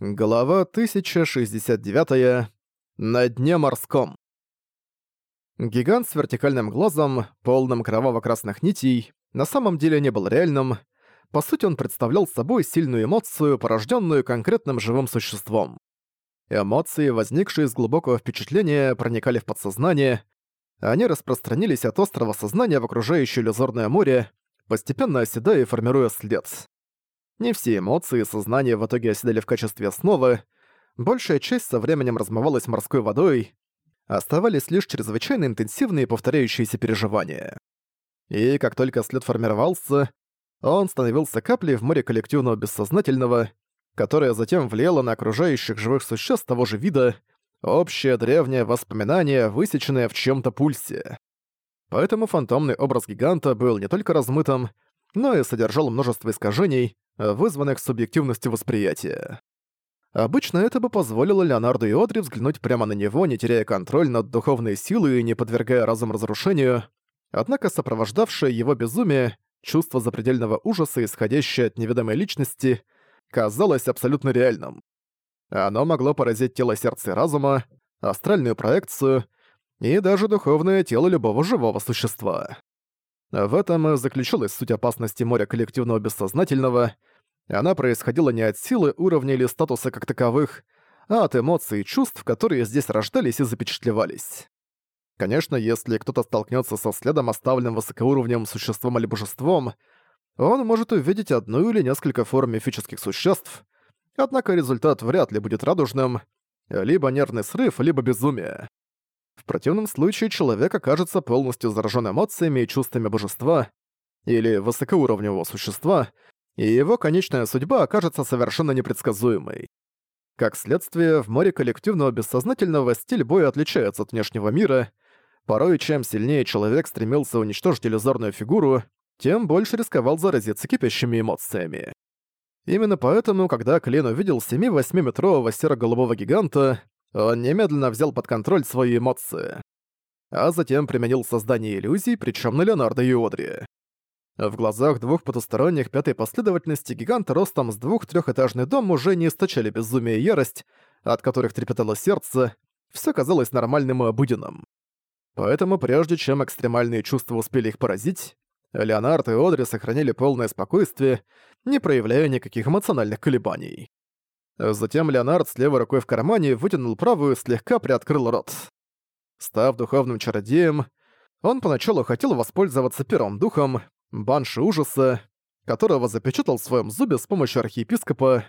Глава 1069. -я. На дне морском. Гигант с вертикальным глазом, полным кроваво-красных нитей, на самом деле не был реальным. По сути, он представлял собой сильную эмоцию, порожденную конкретным живым существом. Эмоции, возникшие из глубокого впечатления, проникали в подсознание. Они распространились от острого сознания в окружающее иллюзорное море, постепенно оседая и формируя след. Не все эмоции и сознание в итоге оседали в качестве основы, большая часть со временем размывалась морской водой, оставались лишь чрезвычайно интенсивные повторяющиеся переживания. И как только след формировался, он становился каплей в море коллективного бессознательного, которое затем влияло на окружающих живых существ того же вида, общее древнее воспоминание, высеченное в чем то пульсе. Поэтому фантомный образ гиганта был не только размытым, но и содержал множество искажений, Э, вызванных субъективностью восприятия. Обычно это бы позволило Леонарду и Одри взглянуть прямо на него, не теряя контроль над духовной силой и не подвергая разум разрушению, однако сопровождавшее его безумие, чувство запредельного ужаса, исходящее от неведомой личности, казалось абсолютно реальным. Оно могло поразить тело сердца и разума, астральную проекцию и даже духовное тело любого живого существа. В этом и заключилась суть опасности моря коллективного бессознательного — и она происходила не от силы, уровня или статуса как таковых, а от эмоций и чувств, которые здесь рождались и запечатлевались. Конечно, если кто-то столкнется со следом, оставленным высокоуровневым существом или божеством, он может увидеть одну или несколько форм мифических существ, однако результат вряд ли будет радужным, либо нервный срыв, либо безумие. В противном случае человек окажется полностью заражен эмоциями и чувствами божества или высокоуровневого существа, и его конечная судьба окажется совершенно непредсказуемой. Как следствие, в море коллективного бессознательного стиль боя отличается от внешнего мира. Порой, чем сильнее человек стремился уничтожить иллюзорную фигуру, тем больше рисковал заразиться кипящими эмоциями. Именно поэтому, когда Клин увидел 7-8-метрового серо-голубого гиганта, он немедленно взял под контроль свои эмоции. А затем применил создание иллюзий, причем на Леонардо и Одри. В глазах двух потусторонних пятой последовательности гигант ростом с двух-трёхэтажный дом уже не источали безумие и ярость, от которых трепетало сердце, всё казалось нормальным и обыденным. Поэтому прежде чем экстремальные чувства успели их поразить, Леонард и Одри сохранили полное спокойствие, не проявляя никаких эмоциональных колебаний. Затем Леонард с левой рукой в кармане вытянул правую и слегка приоткрыл рот. Став духовным чародеем, он поначалу хотел воспользоваться первым духом, банши ужаса, которого запечатал в своем зубе с помощью архиепископа,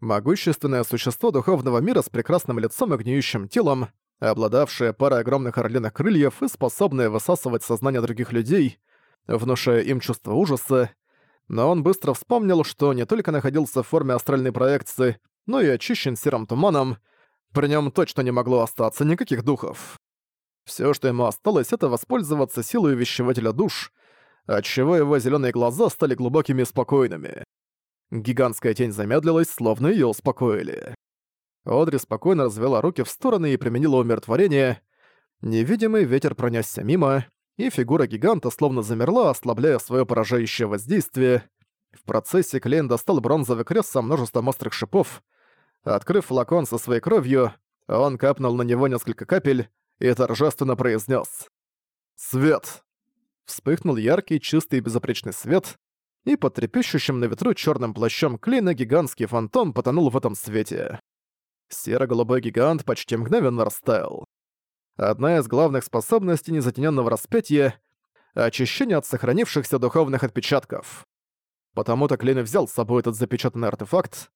могущественное существо духовного мира с прекрасным лицом и гниющим телом, обладавшее парой огромных орлиных крыльев и способное высасывать сознание других людей, внушая им чувство ужаса, но он быстро вспомнил, что не только находился в форме астральной проекции, но и очищен серым туманом, при нем точно не могло остаться никаких духов. Все, что ему осталось, это воспользоваться силой вещевателя душ, отчего его зеленые глаза стали глубокими и спокойными. Гигантская тень замедлилась, словно ее успокоили. Одри спокойно развела руки в стороны и применила умиротворение. Невидимый ветер пронесся мимо, и фигура гиганта словно замерла, ослабляя свое поражающее воздействие. В процессе Клейн достал бронзовый крест со множеством острых шипов. Открыв флакон со своей кровью, он капнул на него несколько капель и торжественно произнес: «Свет!» вспыхнул яркий, чистый и безупречный свет, и под трепещущим на ветру чёрным плащом клина гигантский фантом потонул в этом свете. Серо-голубой гигант почти мгновенно растаял. Одна из главных способностей незатененного распятия — очищение от сохранившихся духовных отпечатков. Потому-то Клин взял с собой этот запечатанный артефакт,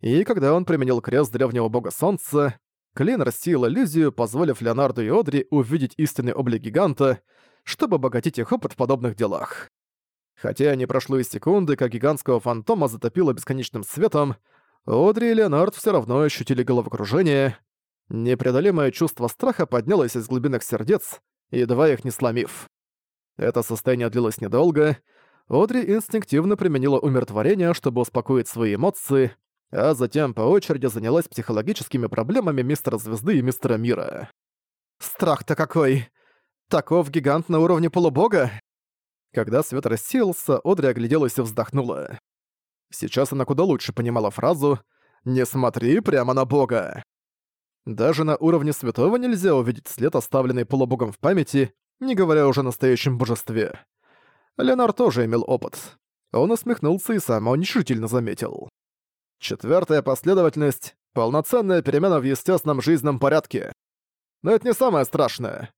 и когда он применил крест древнего бога солнца, Клин рассеял иллюзию, позволив Леонарду и Одри увидеть истинный облик гиганта — чтобы богатить их опыт в подобных делах. Хотя не прошло и секунды, как гигантского фантома затопило бесконечным светом, Одри и Леонард все равно ощутили головокружение. Непреодолимое чувство страха поднялось из глубин их сердец, едва их не сломив. Это состояние длилось недолго. Одри инстинктивно применила умиротворение, чтобы успокоить свои эмоции, а затем по очереди занялась психологическими проблемами мистера Звезды и мистера Мира. «Страх-то какой! Таков гигант на уровне полубога!» Когда свет рассеялся, Одри огляделась и вздохнула. Сейчас она куда лучше понимала фразу «Не смотри прямо на бога». Даже на уровне святого нельзя увидеть след, оставленный полубогом в памяти, не говоря уже о настоящем божестве. Леонард тоже имел опыт. Он усмехнулся и самоуничтожительно заметил. Четвертая последовательность — полноценная перемена в естественном жизненном порядке. Но это не самое страшное.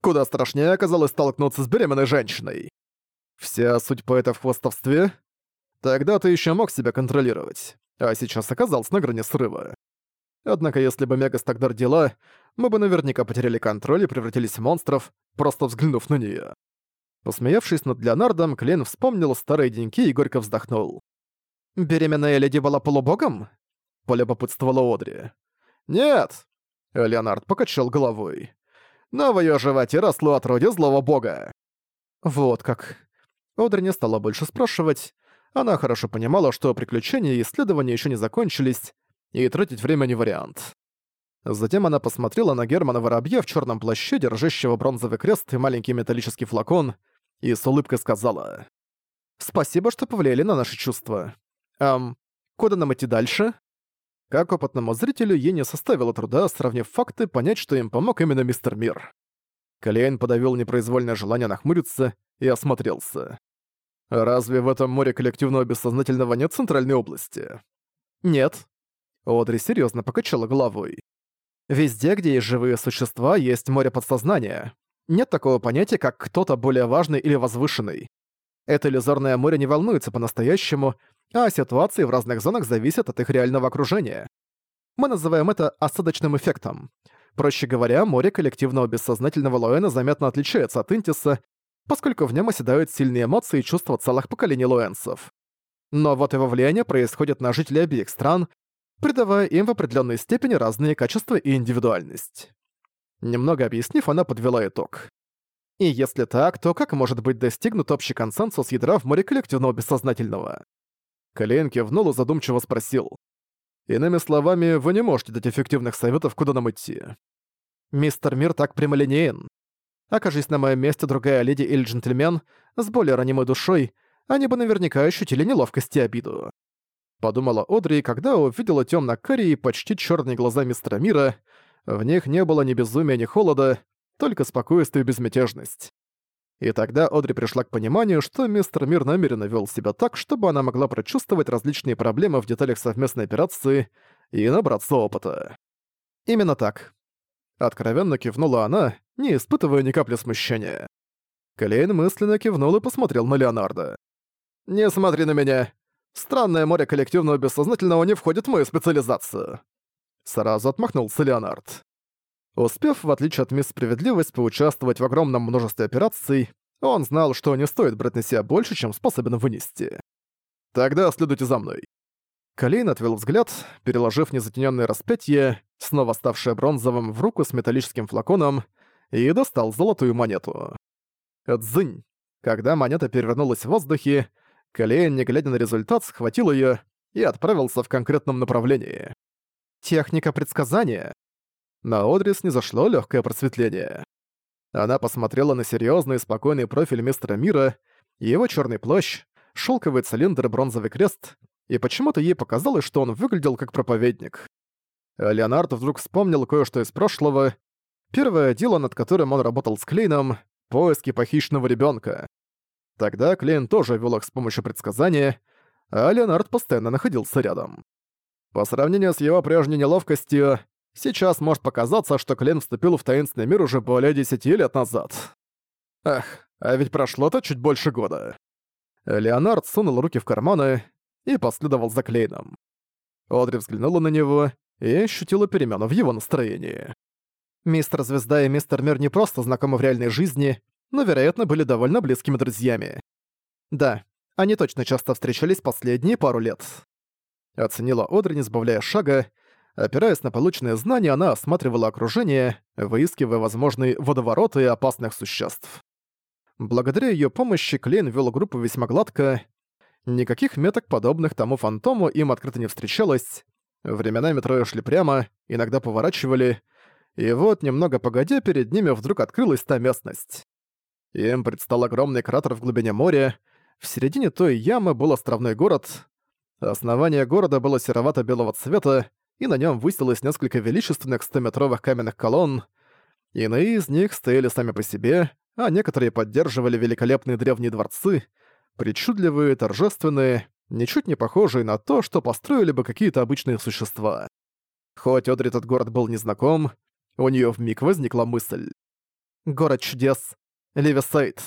Куда страшнее оказалось столкнуться с беременной женщиной. Вся суть поэта в хвостовстве? Тогда ты еще мог себя контролировать, а сейчас оказался на грани срыва. Однако если бы Мегас тогда родила, мы бы наверняка потеряли контроль и превратились в монстров, просто взглянув на нее. Посмеявшись над Леонардом, Клен вспомнил старые деньки и горько вздохнул. «Беременная леди была полубогом?» — полюбопытствовала Одри. «Нет!» — Леонард покачал головой но в её животе росло отродье злого бога. Вот как. Одри не стала больше спрашивать. Она хорошо понимала, что приключения и исследования ещё не закончились, и тратить время не вариант. Затем она посмотрела на Германа Воробья в чёрном плаще, держащего бронзовый крест и маленький металлический флакон, и с улыбкой сказала. «Спасибо, что повлияли на наши чувства. Эм, куда нам идти дальше?» Как опытному зрителю ей не составило труда, сравнив факты, понять, что им помог именно мистер Мир. Калейн подавил непроизвольное желание нахмуриться и осмотрелся. «Разве в этом море коллективного бессознательного нет центральной области?» «Нет». Одри серьезно покачала головой. «Везде, где есть живые существа, есть море подсознания. Нет такого понятия, как кто-то более важный или возвышенный. Это иллюзорное море не волнуется по-настоящему, а ситуации в разных зонах зависят от их реального окружения. Мы называем это осадочным эффектом. Проще говоря, море коллективного бессознательного Лоэна заметно отличается от Интиса, поскольку в нем оседают сильные эмоции и чувства целых поколений лоэнсов. Но вот его влияние происходит на жителей обеих стран, придавая им в определенной степени разные качества и индивидуальность. Немного объяснив, она подвела итог. И если так, то как может быть достигнут общий консенсус ядра в море коллективного бессознательного? Клейн кивнул и задумчиво спросил. «Иными словами, вы не можете дать эффективных советов, куда нам идти». «Мистер Мир так прямолинеен. Окажись на моем месте другая леди или джентльмен с более ранимой душой, они бы наверняка ощутили неловкость и обиду». Подумала Одри, когда увидела темно-карие почти черные глаза мистера Мира. В них не было ни безумия, ни холода, только спокойствие и безмятежность. И тогда Одри пришла к пониманию, что мистер Мир намеренно вел себя так, чтобы она могла прочувствовать различные проблемы в деталях совместной операции и набраться опыта. Именно так. Откровенно кивнула она, не испытывая ни капли смущения. Клейн мысленно кивнул и посмотрел на Леонардо. «Не смотри на меня. Странное море коллективного бессознательного не входит в мою специализацию». Сразу отмахнулся Леонард. Успев, в отличие от Мисс Справедливость, поучаствовать в огромном множестве операций, он знал, что не стоит брать на себя больше, чем способен вынести. «Тогда следуйте за мной». Калейн отвел взгляд, переложив незатенённое распятие, снова ставшее бронзовым, в руку с металлическим флаконом, и достал золотую монету. Дзынь. Когда монета перевернулась в воздухе, Калейн, не глядя на результат, схватил ее и отправился в конкретном направлении. «Техника предсказания», на Одрис не зашло легкое просветление. Она посмотрела на серьезный и спокойный профиль мистера Мира, его черный плащ, шелковый цилиндр и бронзовый крест, и почему-то ей показалось, что он выглядел как проповедник. Леонард вдруг вспомнил кое-что из прошлого. Первое дело, над которым он работал с Клейном — поиски похищенного ребенка. Тогда Клейн тоже вел их с помощью предсказания, а Леонард постоянно находился рядом. По сравнению с его прежней неловкостью, Сейчас может показаться, что Клен вступил в таинственный мир уже более 10 лет назад. Ах, а ведь прошло-то чуть больше года. Леонард сунул руки в карманы и последовал за Клейном. Одри взглянула на него и ощутила перемену в его настроении. Мистер Звезда и Мистер Мир не просто знакомы в реальной жизни, но, вероятно, были довольно близкими друзьями. Да, они точно часто встречались последние пару лет. Оценила Одри, не сбавляя шага, Опираясь на полученные знания, она осматривала окружение, выискивая возможные водовороты опасных существ. Благодаря ее помощи Клейн вел группу весьма гладко. Никаких меток, подобных тому фантому, им открыто не встречалось. Временами трое шли прямо, иногда поворачивали, и вот, немного погодя, перед ними вдруг открылась та местность. Им предстал огромный кратер в глубине моря, в середине той ямы был островной город. Основание города было серовато-белого цвета, и на нем высилось несколько величественных стометровых каменных колонн. Иные из них стояли сами по себе, а некоторые поддерживали великолепные древние дворцы, причудливые, торжественные, ничуть не похожие на то, что построили бы какие-то обычные существа. Хоть Одри этот город был незнаком, у неё вмиг возникла мысль. «Город чудес. Левисайд».